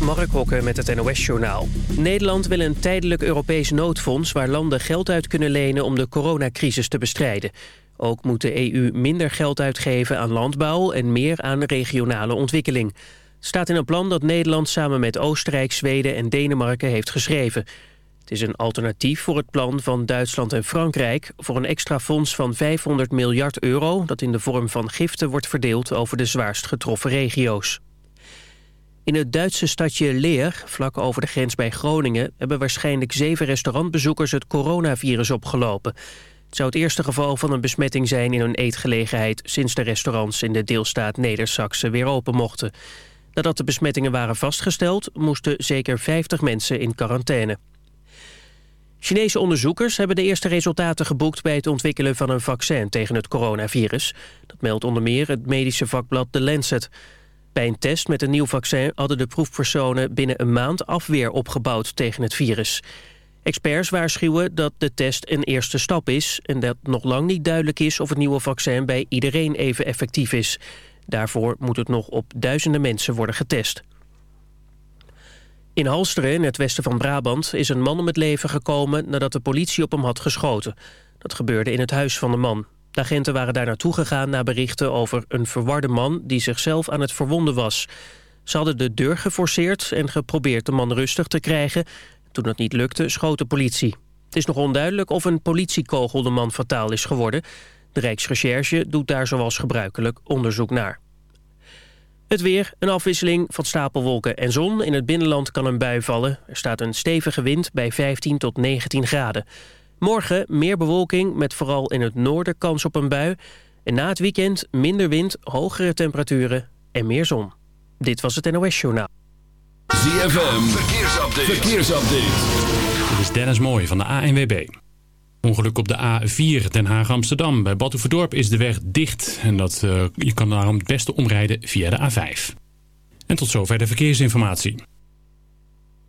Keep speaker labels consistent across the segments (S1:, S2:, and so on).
S1: Mark Hokke met het NOS-journaal. Nederland wil een tijdelijk Europees noodfonds... waar landen geld uit kunnen lenen om de coronacrisis te bestrijden. Ook moet de EU minder geld uitgeven aan landbouw... en meer aan regionale ontwikkeling. Staat in een plan dat Nederland samen met Oostenrijk, Zweden en Denemarken heeft geschreven. Het is een alternatief voor het plan van Duitsland en Frankrijk... voor een extra fonds van 500 miljard euro... dat in de vorm van giften wordt verdeeld over de zwaarst getroffen regio's. In het Duitse stadje Leer, vlak over de grens bij Groningen... hebben waarschijnlijk zeven restaurantbezoekers het coronavirus opgelopen. Het zou het eerste geval van een besmetting zijn in een eetgelegenheid... sinds de restaurants in de deelstaat Neder-Saxe weer open mochten. Nadat de besmettingen waren vastgesteld... moesten zeker 50 mensen in quarantaine. Chinese onderzoekers hebben de eerste resultaten geboekt... bij het ontwikkelen van een vaccin tegen het coronavirus. Dat meldt onder meer het medische vakblad The Lancet... Bij een test met een nieuw vaccin hadden de proefpersonen binnen een maand afweer opgebouwd tegen het virus. Experts waarschuwen dat de test een eerste stap is... en dat nog lang niet duidelijk is of het nieuwe vaccin bij iedereen even effectief is. Daarvoor moet het nog op duizenden mensen worden getest. In Halsteren, in het westen van Brabant, is een man om het leven gekomen... nadat de politie op hem had geschoten. Dat gebeurde in het huis van de man. Agenten waren daar naartoe gegaan na berichten over een verwarde man... die zichzelf aan het verwonden was. Ze hadden de deur geforceerd en geprobeerd de man rustig te krijgen. Toen dat niet lukte, schoot de politie. Het is nog onduidelijk of een politiekogel de man fataal is geworden. De Rijksrecherche doet daar zoals gebruikelijk onderzoek naar. Het weer, een afwisseling van stapelwolken en zon. In het binnenland kan een bui vallen. Er staat een stevige wind bij 15 tot 19 graden. Morgen meer bewolking met vooral in het noorden kans op een bui. En na het weekend minder wind, hogere temperaturen en meer zon. Dit was het NOS Journaal.
S2: ZFM, verkeersupdate. verkeersupdate.
S3: Dit is Dennis Mooij van de ANWB. Ongeluk op de A4 Den Haag-Amsterdam. Bij Batuverdorp is de weg dicht. En dat, uh, je kan daarom het beste omrijden via de A5. En tot zover de verkeersinformatie.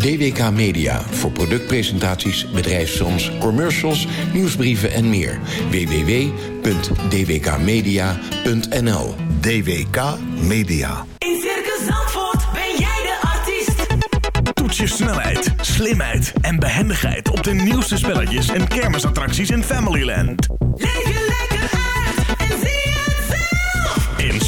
S4: DWK Media. Voor productpresentaties, bedrijfsfilms, commercials, nieuwsbrieven en meer. www.dwkmedia.nl
S5: DWK Media.
S6: In Circus Zandvoort ben jij de artiest.
S7: Toets je snelheid, slimheid en behendigheid op de nieuwste spelletjes en kermisattracties in Familyland.
S6: Leef je lekker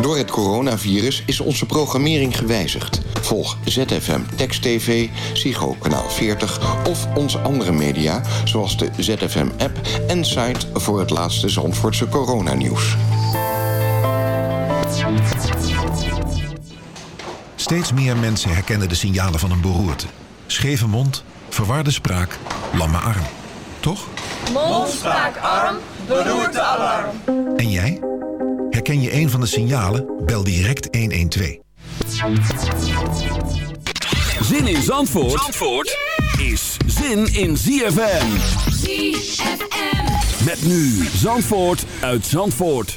S4: Door het coronavirus is onze programmering gewijzigd. Volg ZFM Text TV, Psycho Kanaal 40 of onze andere media... zoals de ZFM-app en site voor het laatste Zandvoortse coronanieuws.
S8: Steeds meer mensen herkennen de signalen van een beroerte. Scheve mond, verwarde spraak, lamme arm. Toch?
S9: Mond, spraak, arm, beroerte, alarm.
S8: En jij? Herken je een van de signalen? Bel direct 112.
S2: Zin in Zandvoort, Zandvoort is zin in ZFM.
S6: ZFM.
S2: Met nu Zandvoort uit Zandvoort.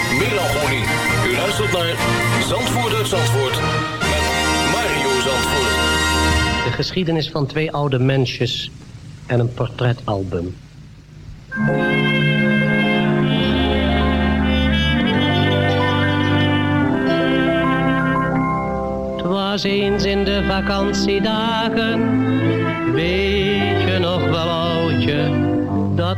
S10: melancholie. U luistert naar Zandvoort uit Zandvoort met Mario Zandvoort.
S11: De geschiedenis van twee oude mensjes en een portretalbum. Het was eens in de vakantiedagen, weet je nog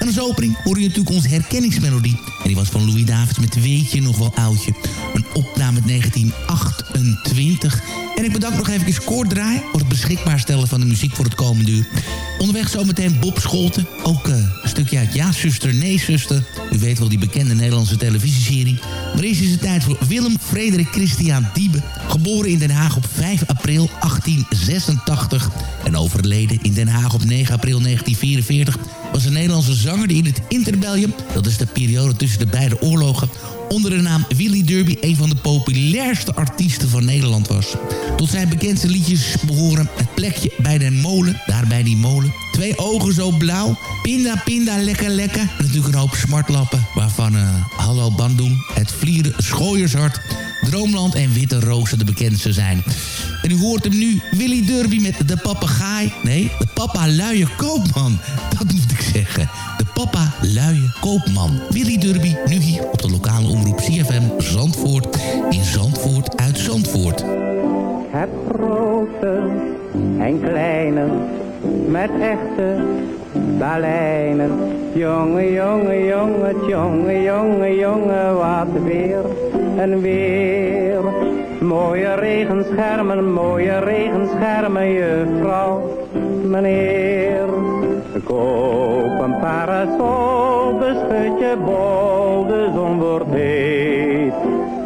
S12: En als opening hoor je natuurlijk onze herkenningsmelodie. En die was van Louis Davids met Weet je nog wel oudje. Een opname uit 1928. En ik bedank nog even Koord Draai voor het beschikbaar stellen van de muziek voor het komende uur. Onderweg zometeen Bob Scholten. Ook eh, een stukje uit Ja, zuster, nee, zuster. U weet wel die bekende Nederlandse televisieserie. Maar eerst is het tijd voor Willem Frederik Christian Diebe. Geboren in Den Haag op 5 april 1886. En overleden in Den Haag op 9 april 1944. Was een Nederlandse zanger die in het interbellum... dat is de periode tussen de beide oorlogen... onder de naam Willy Derby een van de populairste artiesten van Nederland was. Tot zijn bekendste liedjes behoren Het plekje bij den molen, daar bij die molen... Twee ogen zo blauw, pinda pinda lekker lekker... en natuurlijk een hoop smartlappen, waarvan eh, Hallo Bandung... Het vlieren Schooiershart... Droomland en Witte Rozen de bekendste zijn. En u hoort hem nu, Willy Derby met de papegaai. Nee, de papa luie koopman. Dat moet ik zeggen. De papa luie koopman. Willy Derby, nu hier op de lokale omroep CFM Zandvoort. In Zandvoort uit Zandvoort.
S13: heb grote en kleine met echte baleinen. Jonge, jonge, jonge, jonge, jonge, jonge, wat weer en weer. Mooie regenschermen, mooie regenschermen, juffrouw, meneer. Koop een parasol, beschut je bol, de zon wordt heet.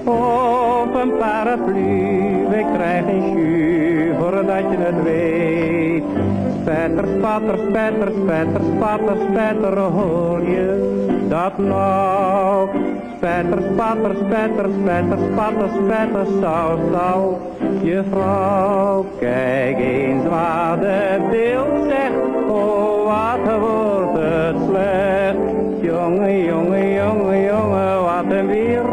S13: Of een paraplu, we krijgen jus, voordat je het weet. Spetter, spatter, spetter, spetter, spatter, spetter, hoor je dat nou? Spetter, spatter, spetter, spetter, spatter, spetter, saus, saus. Juffrouw, kijk eens wat het beeld zegt, oh wat wordt het slecht. Jongen, jongen, jongen, jongen, wat een weer.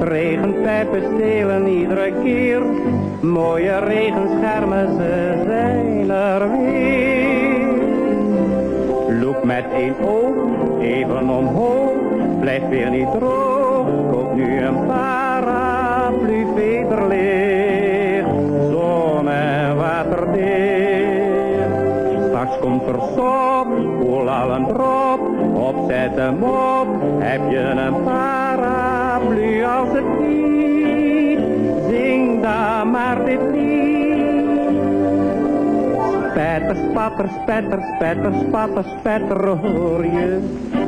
S13: Regenpijpen stelen iedere keer. Mooie regenschermen, ze zijn er. Loop met één oog even omhoog, blijf weer niet droog. Koop nu een paraplu veterlicht, zon en waterdicht. Straks komt er sop, koel al een drop, opzet hem op, heb je een paraplu als het niet. Zing dan maar dit lied. Spetter, spatter, spetter, spetter, spatter, spetter, hoor je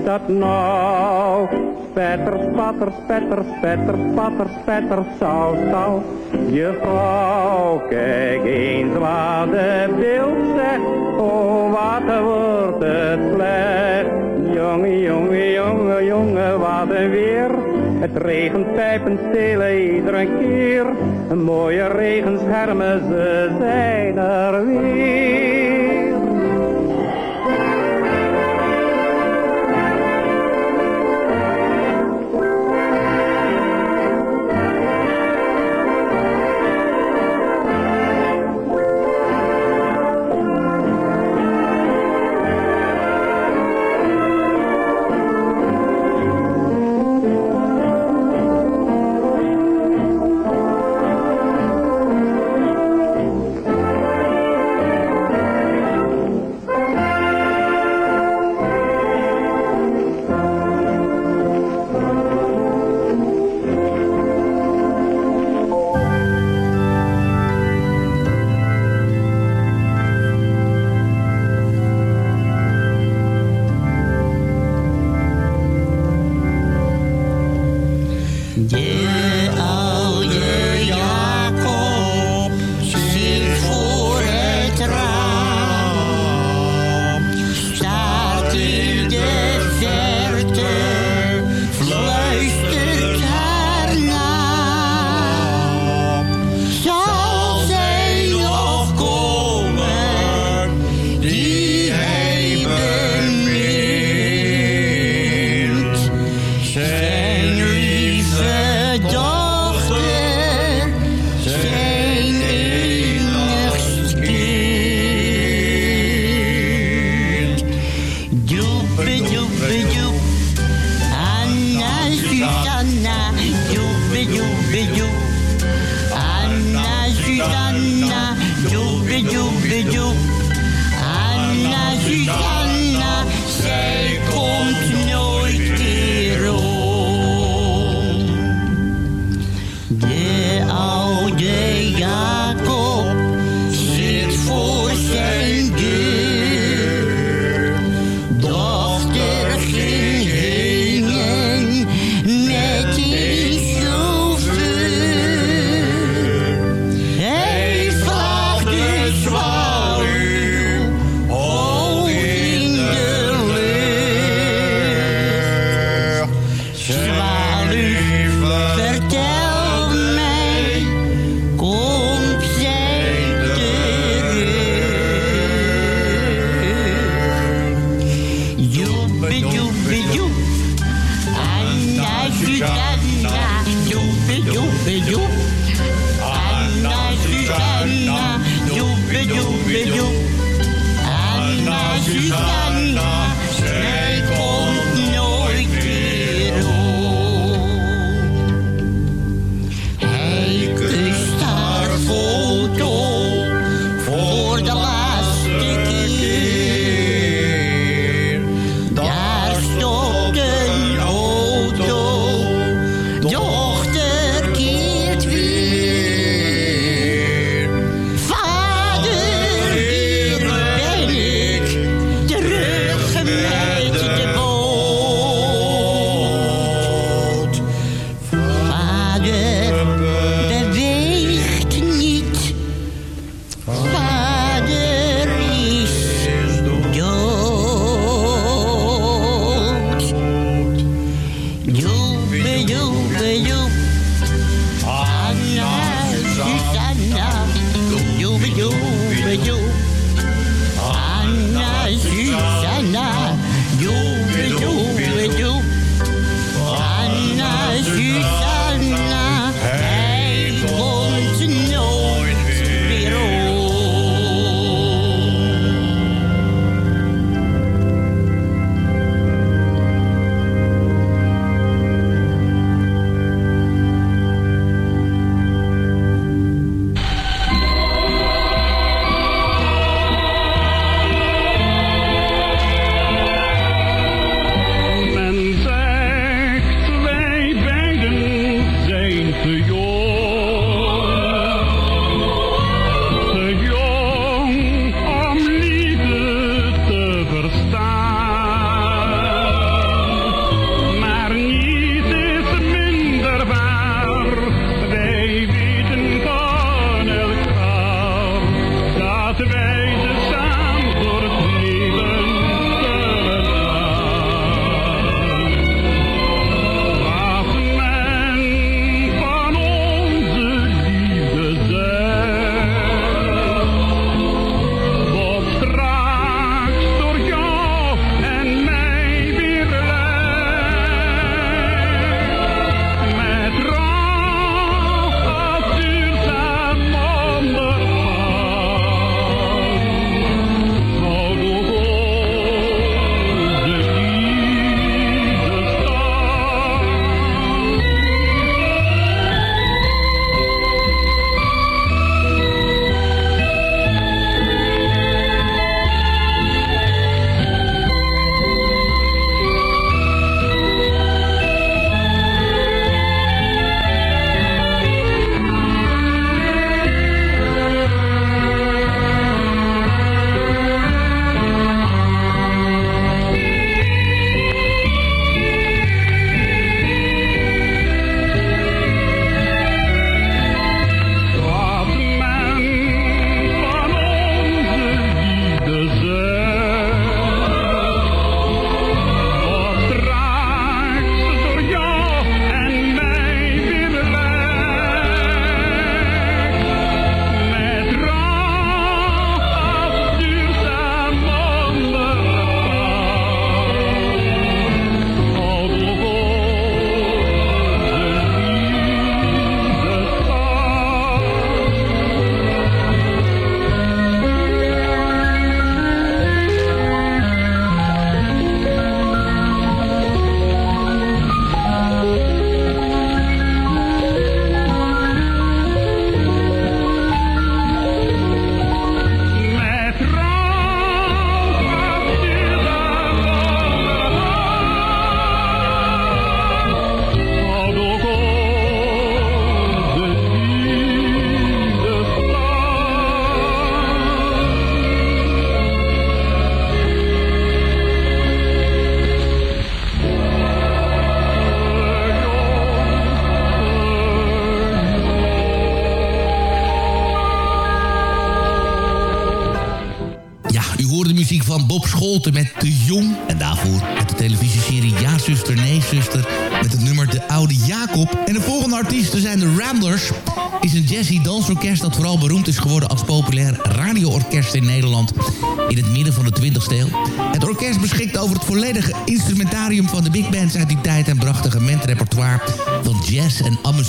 S13: dat nou? Spetter, spatter, spetter, spetter, spatter, spetter, saus, saus. Juffrouw, kijk eens wat het beeld zegt, oh wat wordt het slecht. Jongen, jongen, jongen, jongen, wat een weer. Het regenpijpen stelen iedere keer. Een mooie regenschermen, ze zijn er weer.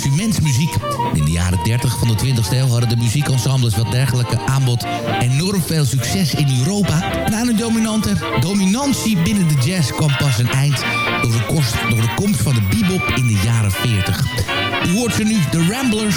S12: Amusementsmuziek. In de jaren 30 van de 20ste eeuw hadden de muziekensembles wat dergelijke aanbod enorm veel succes in Europa. En aan een dominante dominantie binnen de jazz kwam pas een eind door de, door de komst van de bebop in de jaren 40. U hoort ze nu, de Ramblers,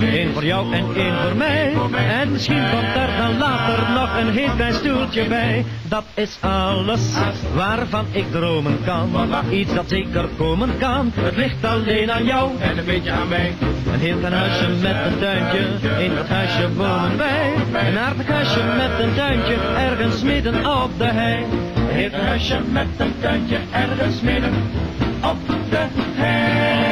S14: Één voor jou en één voor mij. En misschien komt er dan later nog een heel klein stoeltje bij. Dat is alles waarvan ik dromen kan. Iets dat zeker komen kan. Het ligt alleen aan jou en een beetje aan mij. Een heel klein huisje met een tuintje, in dat huisje wonen wij. Een aardig huisje met een tuintje, ergens midden op de hei. Een heel huisje met een tuintje, ergens midden op de hei.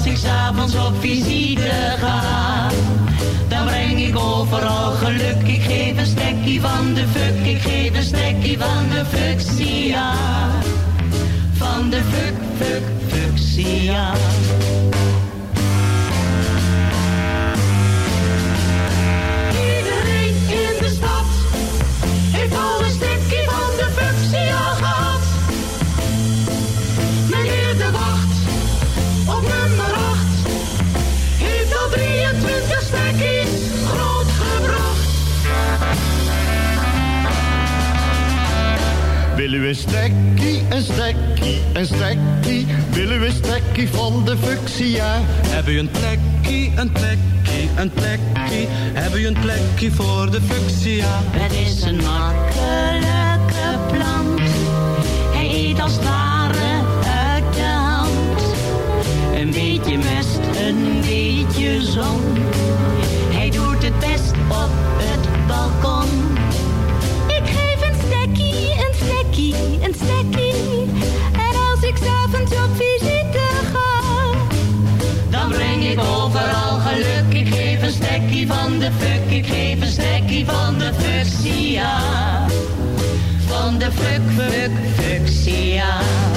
S15: Als ik s'avonds op visite ga, dan breng ik overal geluk. Ik geef een stekkie van de fuck, ik geef een stekkie van de fuchsia. Van de fuck, fuck, fuchsia.
S16: Wil u een stekkie, een stekkie, een stekkie? Wil u een stekkie van de fuchsia?
S17: Heb u een plekje, een plekje, een plekje? Heb u een plekje voor de fuchsia?
S15: Het is een makkelijke plant. Hij eet als ware uit de hand. Een beetje mest, een beetje zon. Van de fuchsia. Van de fuck, fuck, fuchsia.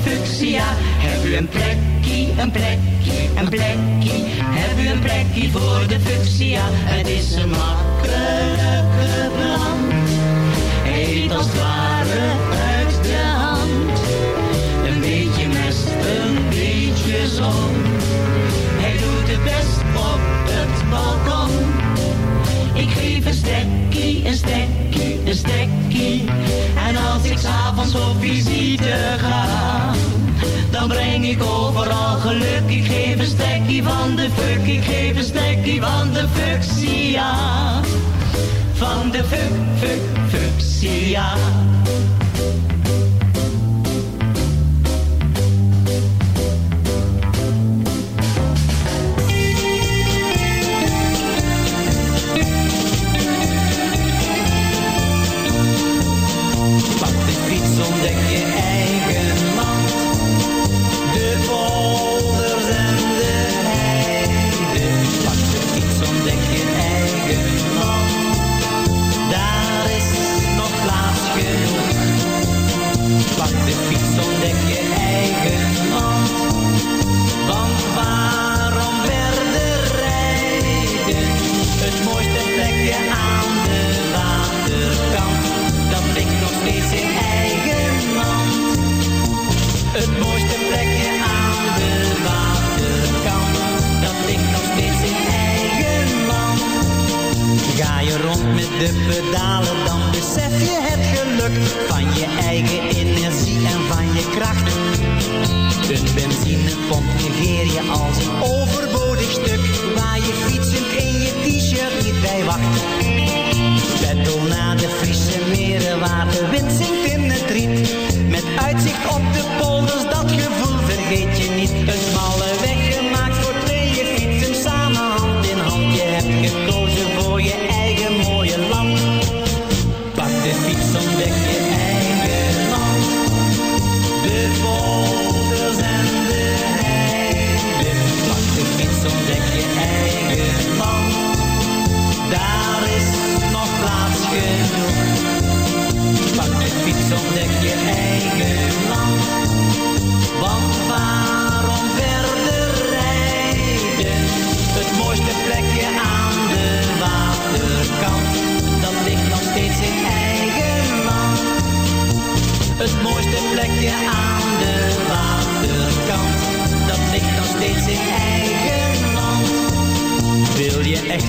S18: Heb u een plekkie, een plekkie, een plekkie? Heb u een plekkie voor de fuchsia? Het is een makkelijke. Hij eet als het ware uit de hand. Een beetje mest, een beetje zon. Hij doet het best op het balkon. Ik geef een stekkie, een stekkie, een stekkie. En als ik s'avonds op visite ga, dan breng ik overal geluk. Ik geef een stekkie van de fuck, ik geef een stekkie van de fuchsia. Van de fuck, fuck, fuchsia.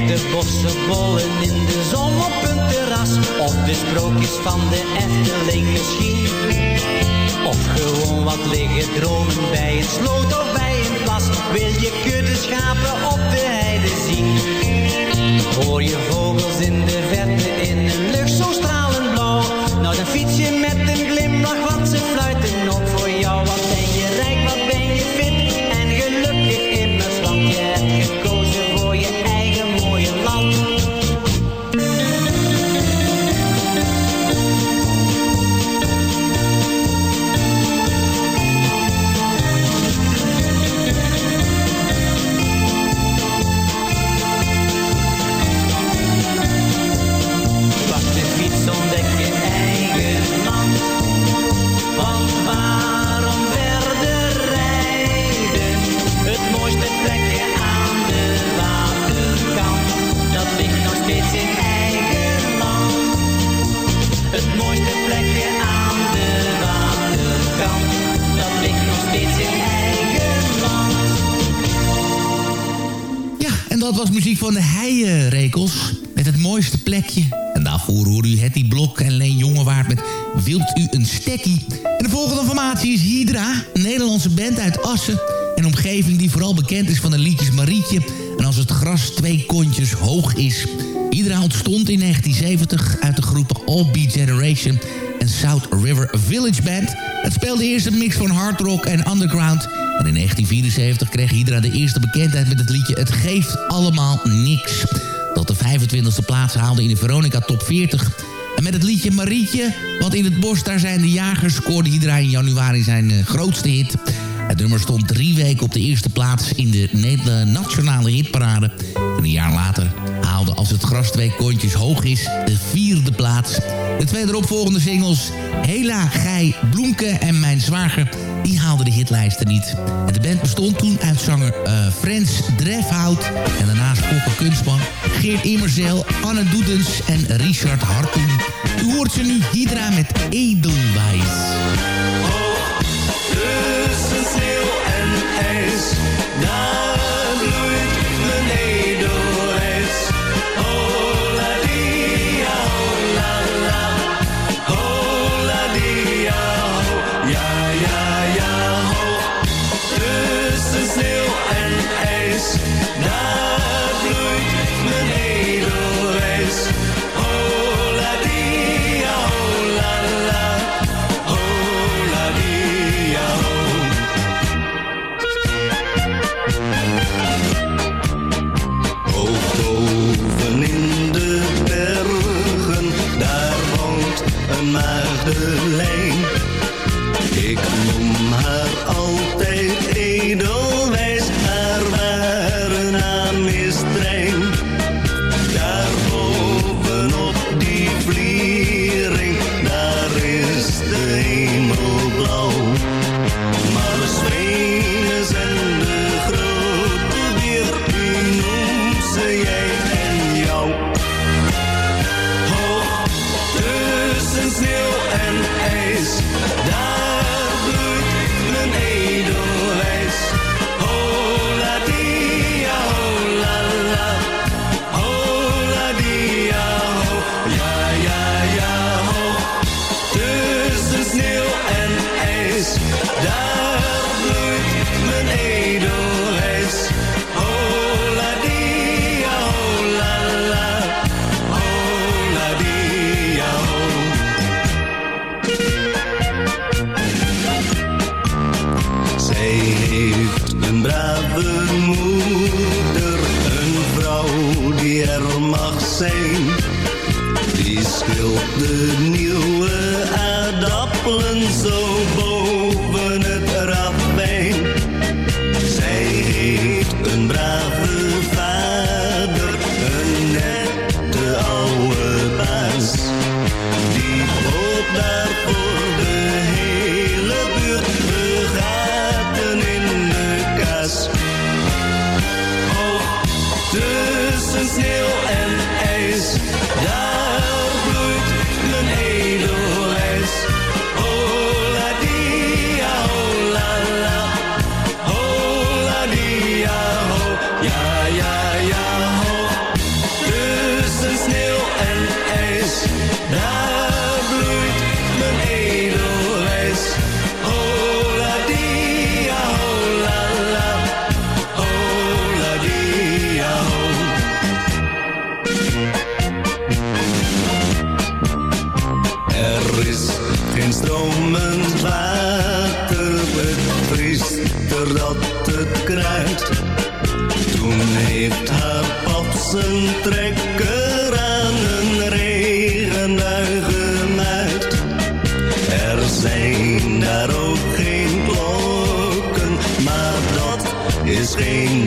S19: Je echte bossenbollen in de zon op een terras? Of de sprookjes van de Efteling misschien? Of gewoon wat liggen dromen bij een sloot of bij een plas? Wil je kudde schapen op de heide zien? Hoor je vogels in de verte in een lucht zo stralend blauw? Nou dan fiets je met een glimlach, want ze fluiten
S12: dat was muziek van de Heijenrekels. Met het mooiste plekje. En daarvoor hoorde u Hetty Blok en Leen Jongewaard met Wilt u een stekkie? En de volgende formatie is Hydra. Een Nederlandse band uit Assen. Een omgeving die vooral bekend is van de liedjes Marietje... en Als het gras twee kontjes hoog is. Hydra ontstond in 1970 uit de groepen All Beat Generation... en South River Village Band. Het speelde eerst een mix van hard rock en underground... En in 1974 kreeg Hydra de eerste bekendheid met het liedje Het geeft allemaal niks. Dat de 25e plaats haalde in de Veronica Top 40. En met het liedje Marietje, wat in het bos daar zijn de jagers... scoorde Hydra in januari zijn eh, grootste hit. Het nummer stond drie weken op de eerste plaats in de eh, nationale hitparade. En een jaar later haalde Als het gras twee kontjes hoog is de vierde plaats. De twee eropvolgende singles Hela, Gij, Bloemke en Mijn Zwager die haalde de hitlijsten niet. En de band bestond toen uit zanger eh, Frans Drefhout... en daarnaast Kokke Kunstman, Geert Immerzeel, Anne Doedens en Richard Hartung. Toen hoort ze nu Hydra met Edelwijs.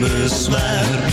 S20: besluit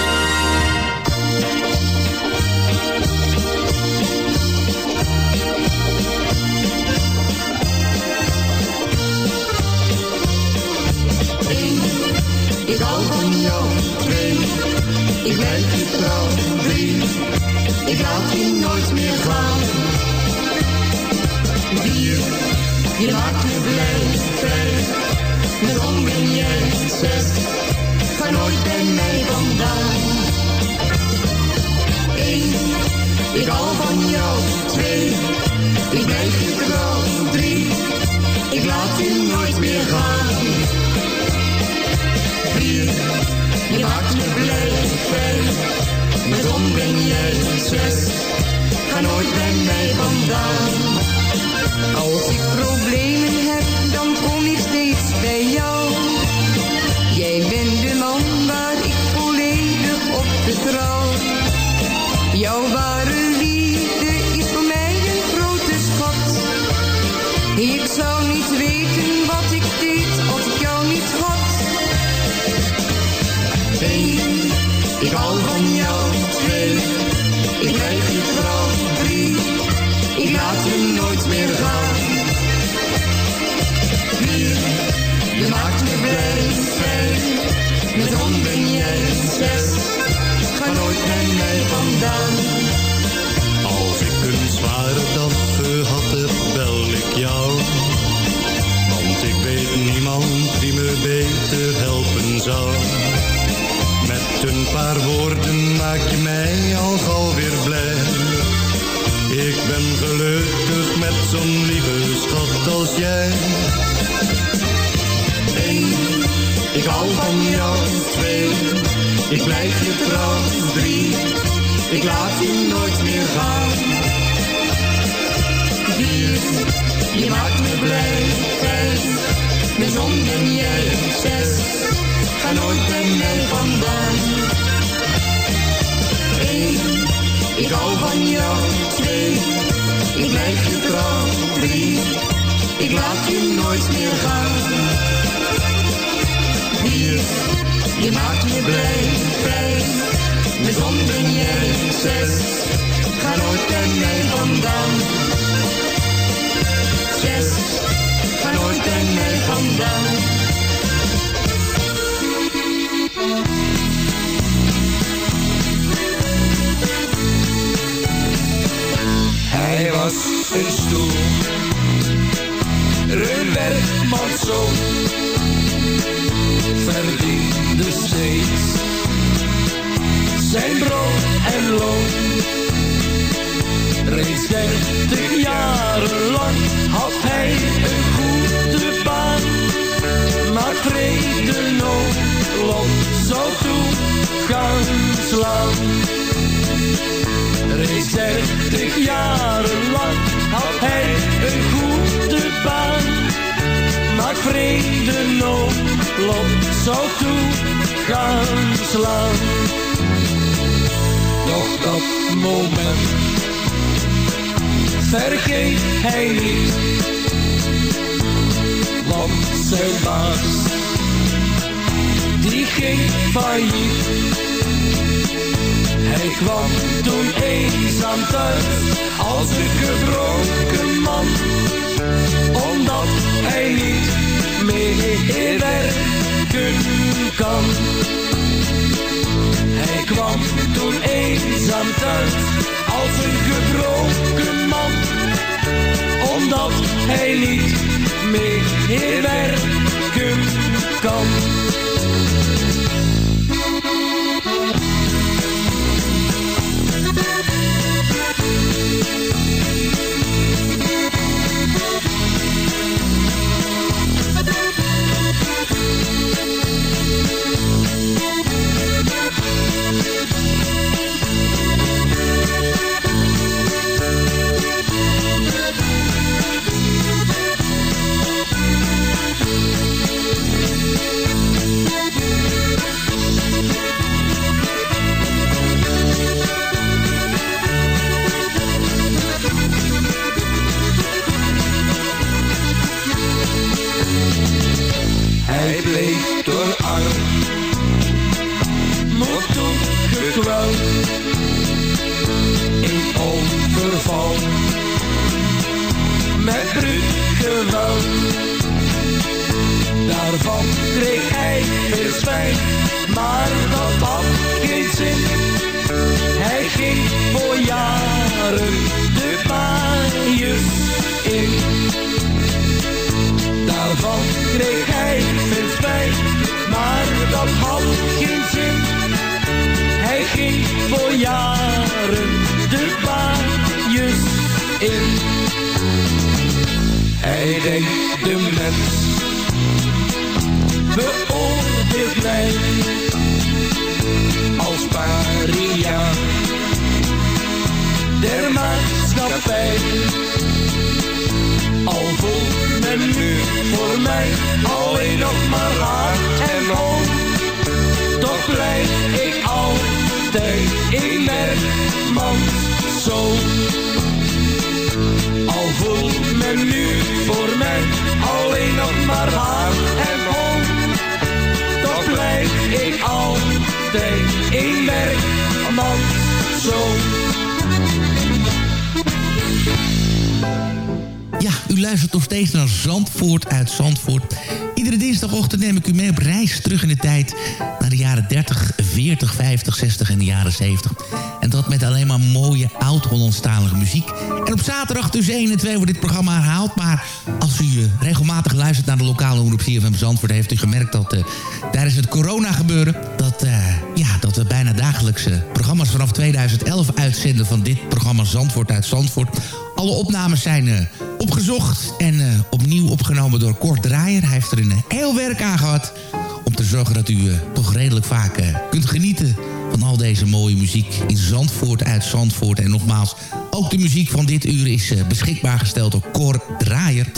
S21: Ik blijf je trouw, drie. Ik laat je nooit meer gaan. Vier, je maakt me blij, vijf. Waarom ben jij zes? Ga nooit bij mij vandaan. Eén, ik hou van jou, twee. Ik blijf je trouw, drie. Ik laat je nooit meer gaan. Je maakt me blij, vijf. Waarom ben jij zes? Ga nooit bij mij vandaan. Als ik problemen heb, dan kom ik steeds bij jou. Jij bent de man waar ik volledig op vertrouw. Jouw ware
S16: beter helpen zou. Met een paar woorden maak je mij al gauw blij. Ik ben gelukkig met zo'n lieve schat als jij. Eén, ik hou van jou. Twee, ik blijf je trouw. Drie, ik laat je nooit meer gaan. Vier, je maakt me blij. Vijf, mijn zon ben jij. Zes, ga nooit bij mij vandaan. Eén, ik hou van jou. Twee, ik blijf je trouw. Drie, ik laat je nooit meer gaan. Vier, je maakt me blij. Vijf, mijn zon ben jij. Zes, ga nooit bij mij vandaan. Zes, bij mij vandaan.
S22: Hij was een een werkmanszoon, verdiende steeds zijn brood en loon. Reeds dertig jaren lang had hij een goede baan, maar vrede noodlot zou toe gaan slaan. Reeds dertig jaren lang had hij een goede baan. Maar vrede noodlot zou toe gaan slaan. Doch dat moment vergeet hij niet. Want zijn baas, die ging failliet. Hij kwam toen eenzaam thuis als een gebroken man. Omdat hij niet meer werken kan. Hij kwam toen eenzaam thuis als een gebroken man. kan. Hij mee in werken kan. Toen gekweld in overval met bruut geweld. Daarvan kreeg hij veel spijt, maar dat had geen zin. Hij ging voor jaren de baaiers in. Daarvan kreeg Denkt de mens beoordeelt mij als paria der maatschappij. Al voelt men nu voor mij alleen nog maar haat en hoon. Toch blijf ik altijd in man zo. Al voelt men nu voor mij alleen nog maar haat en hoon. Toch blijf ik altijd man zo.
S12: Ja, u luistert nog steeds naar Zandvoort uit Zandvoort. Iedere dinsdagochtend neem ik u mee op reis terug in de tijd... naar de jaren 30, 40, 50, 60 en de jaren 70. En dat met alleen maar mooie oud-Hollandstalige muziek. En op zaterdag tussen 1 en 2 wordt dit programma herhaald. Maar als u eh, regelmatig luistert naar de lokale omroep CFM Zandvoort... heeft u gemerkt dat eh, tijdens het corona gebeuren... Dat, eh, ja, dat we bijna dagelijks eh, programma's vanaf 2011 uitzenden... van dit programma Zandvoort uit Zandvoort... Alle opnames zijn eh, opgezocht en eh, opnieuw opgenomen door Kort Draaier. Hij heeft er een heel werk aan gehad om te zorgen dat u eh, toch redelijk vaak eh, kunt genieten van al deze mooie muziek in Zandvoort uit Zandvoort. En nogmaals, ook de muziek van dit uur is beschikbaar gesteld door Cor Draaier.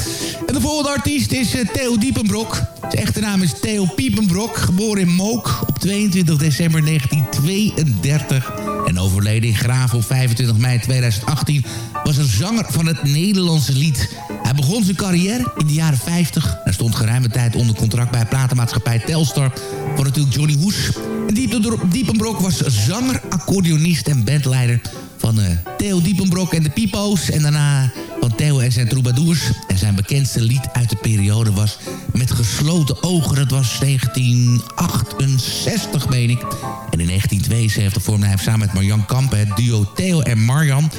S12: En de volgende artiest is Theo Diepenbrok. Zijn echte naam is Theo Piepenbrok, geboren in Mook op 22 december 1932... en overleden in Graven op 25 mei 2018... was een zanger van het Nederlandse lied. Hij begon zijn carrière in de jaren 50. Hij stond geruime tijd onder contract bij platenmaatschappij Telstar... voor natuurlijk Johnny Hoes. En was zanger, accordeonist en bandleider van eh, Theo Diepenbrok en de Pipo's. En daarna van Theo en zijn troubadours. En zijn bekendste lied uit de periode was Met gesloten ogen. Dat was 1968, meen ik. En in 1972 vormde hij samen met Marjan Kampen het duo Theo en Marjan.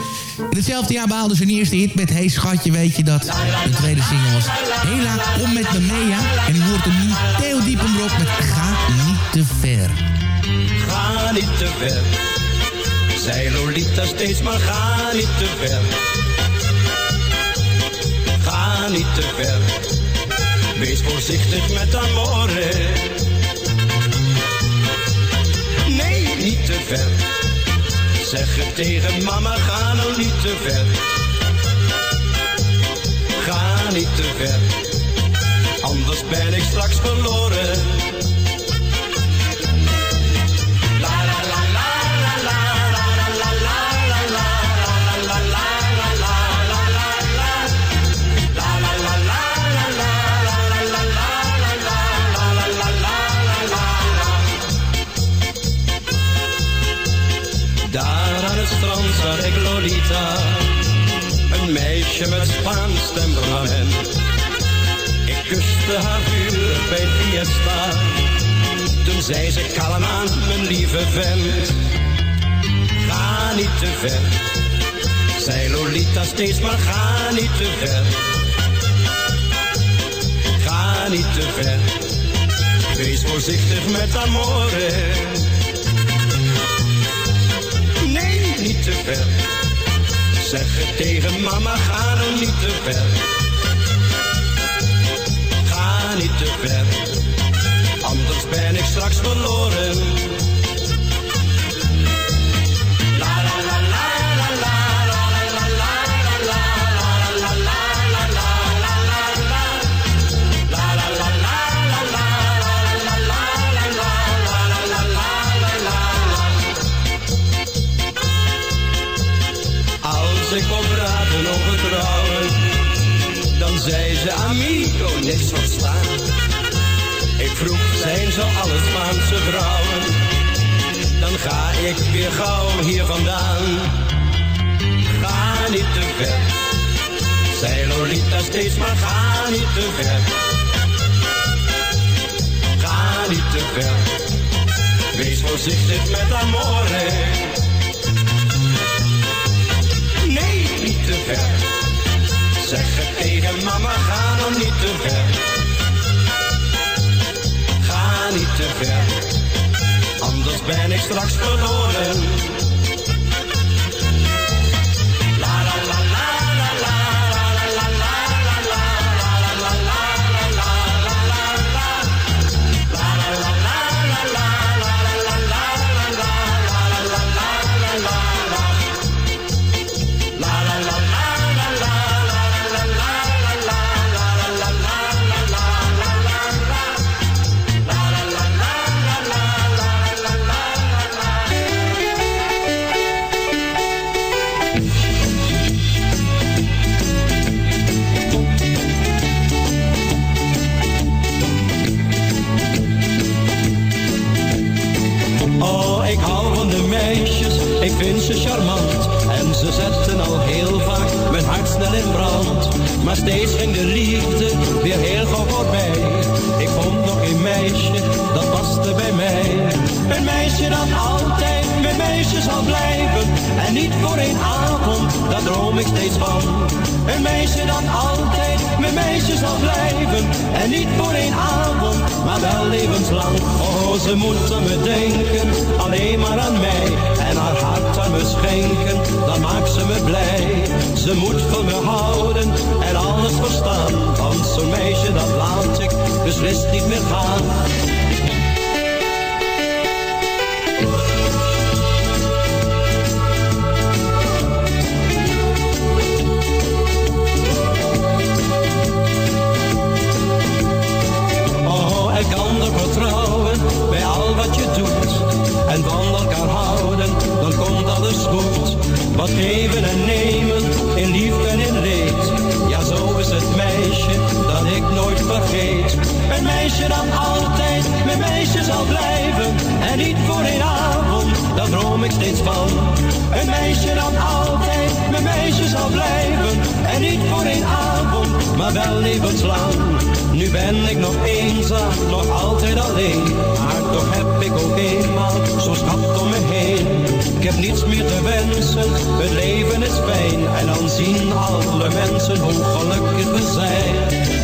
S12: In hetzelfde jaar behaalde ze een eerste hit met Hey Schatje, weet je dat? De tweede single was Hela, kom met me mee. En u hoort hem nu Theo Diepenbrok met Ga niet te ver.
S22: Ga niet te ver. Zei Lolita steeds, maar ga niet te ver. Ga niet te ver. Wees voorzichtig met amore. Nee, niet te ver. Zeg het tegen mama, ga nou niet te ver. Ga niet te ver. Anders ben ik straks verloren. Meisje met Spaans temperament. Ik kuste haar vuur bij fiesta, toen zei ze kalm aan, mijn lieve vent. Ga niet te ver, zei Lolita steeds, maar ga niet te ver. Ga niet te ver,
S19: voorzichtig met amore. Nee, niet te ver. Zeg tegen mama, ga nou niet te ver. Ga niet te ver, anders ben ik straks verloren. Vroeg, zijn ze alle Spaanse vrouwen? Dan ga ik weer gauw hier vandaan. Ga niet te ver, zei Lolita steeds, maar ga niet te ver. Ga niet te ver, wees voorzichtig met amore. Nee, niet te ver. Zeg het tegen mama, ga dan niet te ver. Anders ben ik straks verloren. Moeten me denken, alleen maar aan mij. En haar hart aan me schenken, dan maakt ze me blij. Ze moet van me houden en alles verstaan. Want zo'n meisje, dat laat ik beslist niet meer gaan. Een meisje dat altijd met meisje zal blijven. En niet voor een avond, maar wel levenslang. Nu ben ik nog eenzaam, nog altijd alleen. Maar toch heb ik ook eenmaal zo'n schat om me heen. Ik heb niets meer te wensen, het leven is fijn. En dan zien alle mensen hoe gelukkig we zijn.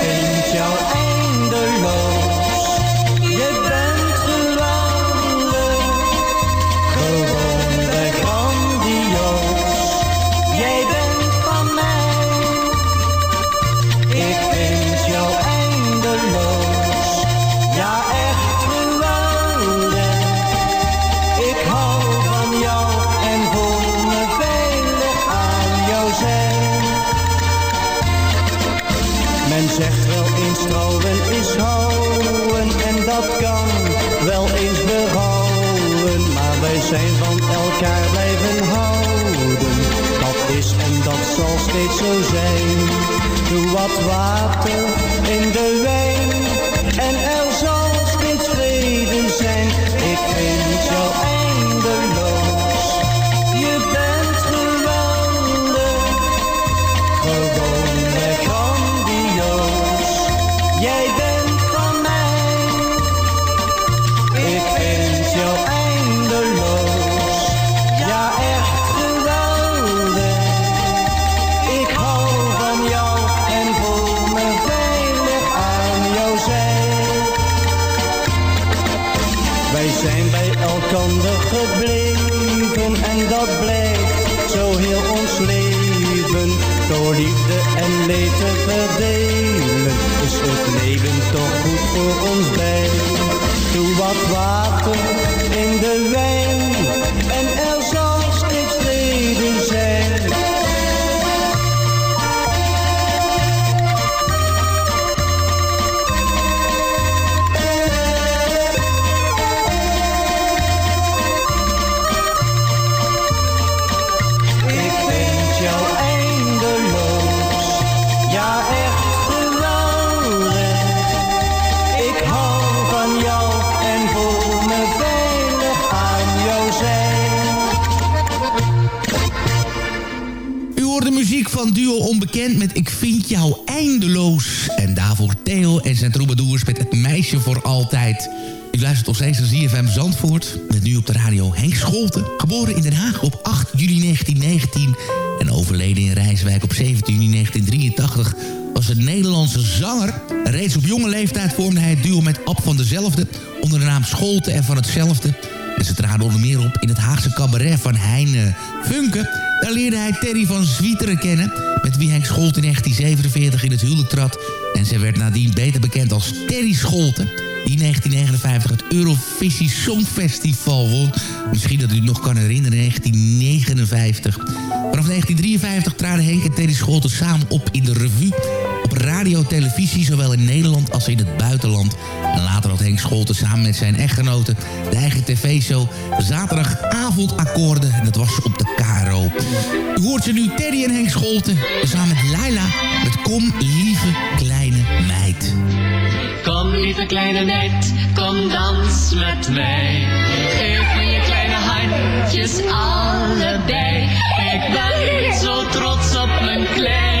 S23: Wat water in de Door liefde en te verdelen is het leven toch goed voor ons beiden. Doe wat water in de wijn van
S12: Duo Onbekend met Ik vind jou eindeloos. En daarvoor Theo en zijn troubadours met Het meisje voor altijd. U luistert nog steeds naar ZFM Zandvoort. Met nu op de radio Henk Scholten. Geboren in Den Haag op 8 juli 1919. En overleden in Rijswijk op 17 juni 1983 was een Nederlandse zanger. Reeds op jonge leeftijd vormde hij het duo met Ab van dezelfde... onder de naam Scholten en van hetzelfde. En ze traden onder meer op in het Haagse cabaret van Heine Funke. Daar leerde hij Terry van Zwieteren kennen... met wie Henk Scholten in 1947 in het huwelijk. En zij werd nadien beter bekend als Terry Scholten... die in 1959 het Eurovisie Songfestival won. Misschien dat u het nog kan herinneren, 1959. Vanaf 1953 traden Henk en Terry Scholten samen op in de revue op radio, televisie, zowel in Nederland als in het buitenland. En later had Henk Scholten samen met zijn echtgenote de eigen tv-show Zaterdagavondakkoorden. En dat was op de KRO. U hoort ze nu Teddy en Henk Scholten samen met Laila met Kom Lieve Kleine Meid.
S23: Kom lieve kleine meid, kom dans met mij. Geef me je kleine handjes allebei. Ik ben zo trots op mijn kleine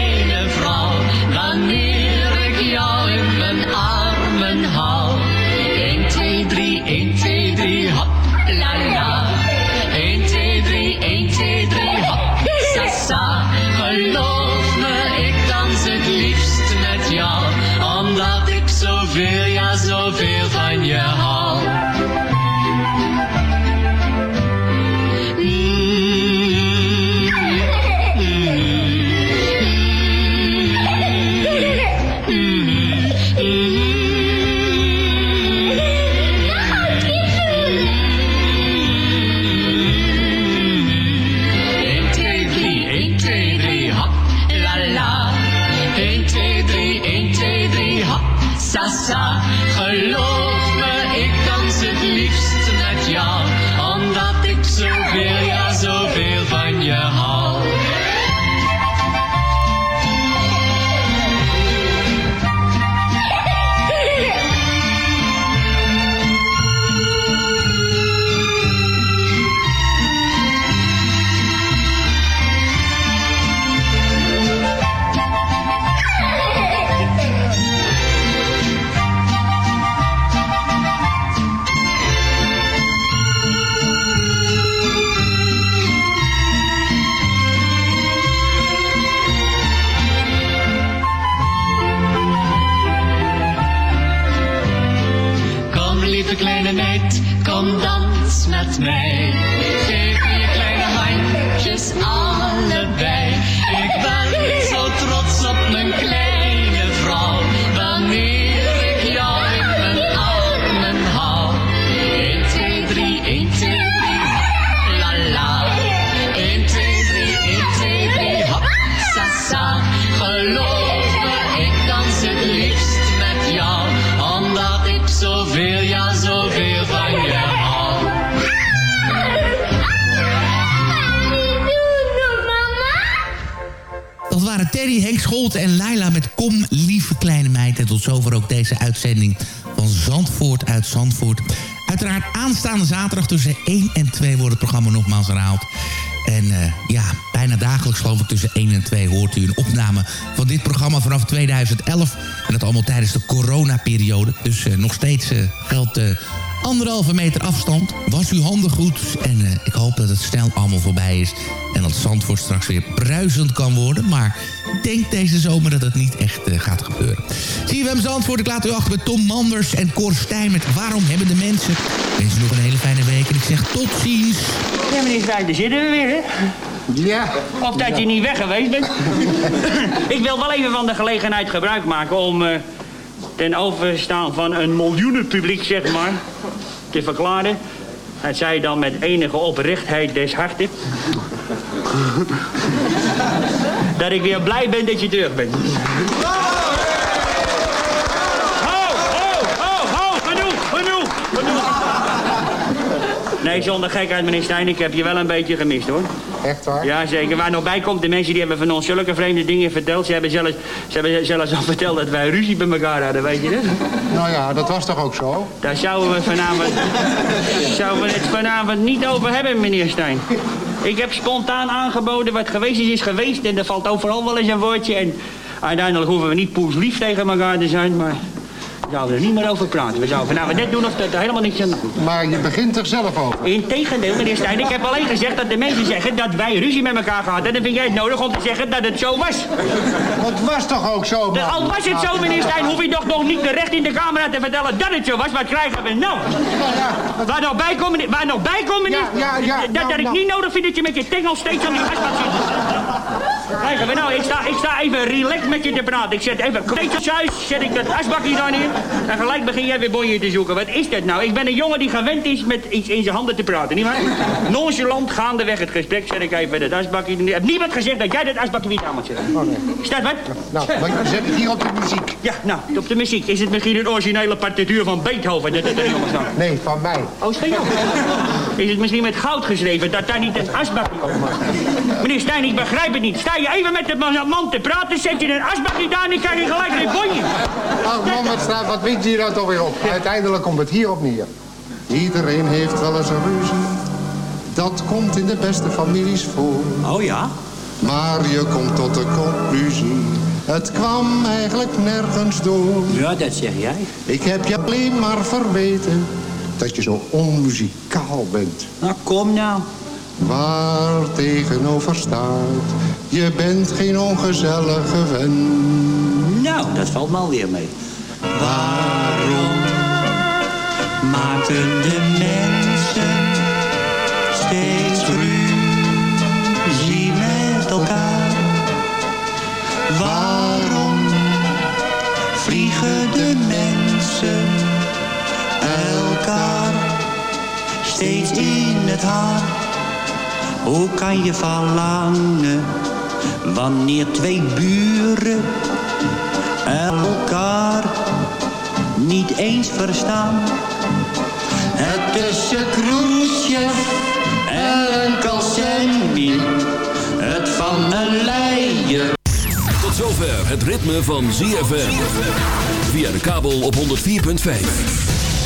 S12: tussen 1 en 2 wordt het programma nogmaals herhaald. En eh, ja, bijna dagelijks geloof ik tussen 1 en 2 hoort u een opname van dit programma vanaf 2011. En dat allemaal tijdens de coronaperiode. Dus eh, nog steeds eh, geldt anderhalve meter afstand. Was uw handen goed. En eh, ik hoop dat het snel allemaal voorbij is. En dat Zandvoort straks weer bruisend kan worden. Maar ik denk deze zomer dat het niet echt eh, gaat gebeuren. Zie je hem Zandvoort. Ik laat u achter met Tom Manders en Cor Stijn met Waarom hebben de mensen. Wens u nog een hele fijne week. En ik zeg tot ziens.
S24: Ja, meneer Stijn, daar zitten we weer, hè?
S25: Ja.
S24: Of dat je niet weg geweest bent. ik wil wel even van de gelegenheid gebruik maken om eh, ten overstaan van een miljoenenpubliek, zeg maar, te verklaren. Het zij dan met enige oprechtheid des harten. dat ik weer blij ben dat je terug bent. Nee, zonder gekheid, meneer Stijn, ik heb je wel een beetje gemist, hoor.
S25: Echt waar?
S24: Ja, zeker. Waar nog bij komt, de mensen die hebben van ons zulke vreemde dingen verteld. Ze hebben zelfs, ze hebben zelfs al verteld dat wij ruzie bij elkaar hadden, weet je dat?
S25: Nou ja, dat was toch ook zo?
S24: Daar zouden we vanavond, zouden we het vanavond niet over hebben, meneer Stijn. Ik heb spontaan aangeboden wat geweest is, is geweest. En er valt overal wel eens een woordje. En uiteindelijk hoeven we niet poeslief tegen elkaar te zijn, maar... We zouden er niet meer over praten. We zouden vanavond net doen of dat er helemaal niks aan de hand is.
S25: Maar je begint er zelf over.
S24: Integendeel, meneer Stijn. Ik heb alleen gezegd dat de mensen zeggen dat wij ruzie met elkaar gehad hebben. Dan vind jij het nodig om te zeggen dat het zo was.
S25: Het was toch ook zo, man?
S24: Al was het zo, meneer Stijn, hoef je toch nog niet terecht in de camera te vertellen dat het zo was. Wat krijgen we nou? Waar nog bij komen, waar nog bij komen
S25: Ja, ja, ja,
S24: dat,
S25: nou,
S24: dat ik
S25: nou.
S24: niet nodig vind dat je met je tengel steeds aan die asbak zit. Krijgen we nou, ik sta, ik sta even relaxed met je te praten. Ik zet even steeds thuis, zet ik dat asbakje daar neer. En gelijk begin jij weer bonje te zoeken. Wat is dat nou? Ik ben een jongen die gewend is met iets in zijn handen te praten, nietwaar? Nonchalant gaandeweg het gesprek zet ik even dat asbakje. Ik heb niemand gezegd dat jij dat asbakje niet aan moet zetten.
S25: Oh nee.
S24: Staat wat?
S25: Nou, maar je zet het hier op de muziek.
S24: Ja, nou, op de muziek. Is het misschien een originele partituur van Beethoven dat het er jongens?
S25: Nee, van mij.
S24: Oh, is van jou? Is het misschien met goud geschreven dat daar niet een asbakje op mag? Meneer Stijn, ik begrijp het niet. Je even met de man man te praten, zet je een asbakje daar en dan krijg je gelijk een bonje.
S25: Ach man, wat, staat, wat wint hier nou toch weer op? Uiteindelijk komt het hierop neer. Iedereen heeft wel eens een ruzie. Dat komt in de beste families voor.
S24: Oh ja?
S25: Maar je komt tot de conclusie. Het kwam eigenlijk nergens door.
S24: Ja, dat zeg jij.
S25: Ik heb je alleen maar verweten dat je zo onmuzikaal bent.
S24: Nou, kom nou.
S25: Waar tegenover staat, je bent geen ongezellige vent.
S24: Nou, dat valt me alweer mee.
S19: Waarom maken de mensen steeds ruzie met elkaar? Waarom vliegen de mensen elkaar steeds in het haar? Hoe kan je verlangen wanneer twee buren elkaar niet eens verstaan? Het tussen Khrushchev en een Kalsenbi, het van een leier.
S2: Tot zover het ritme van ZFM. Via de kabel op 104.5.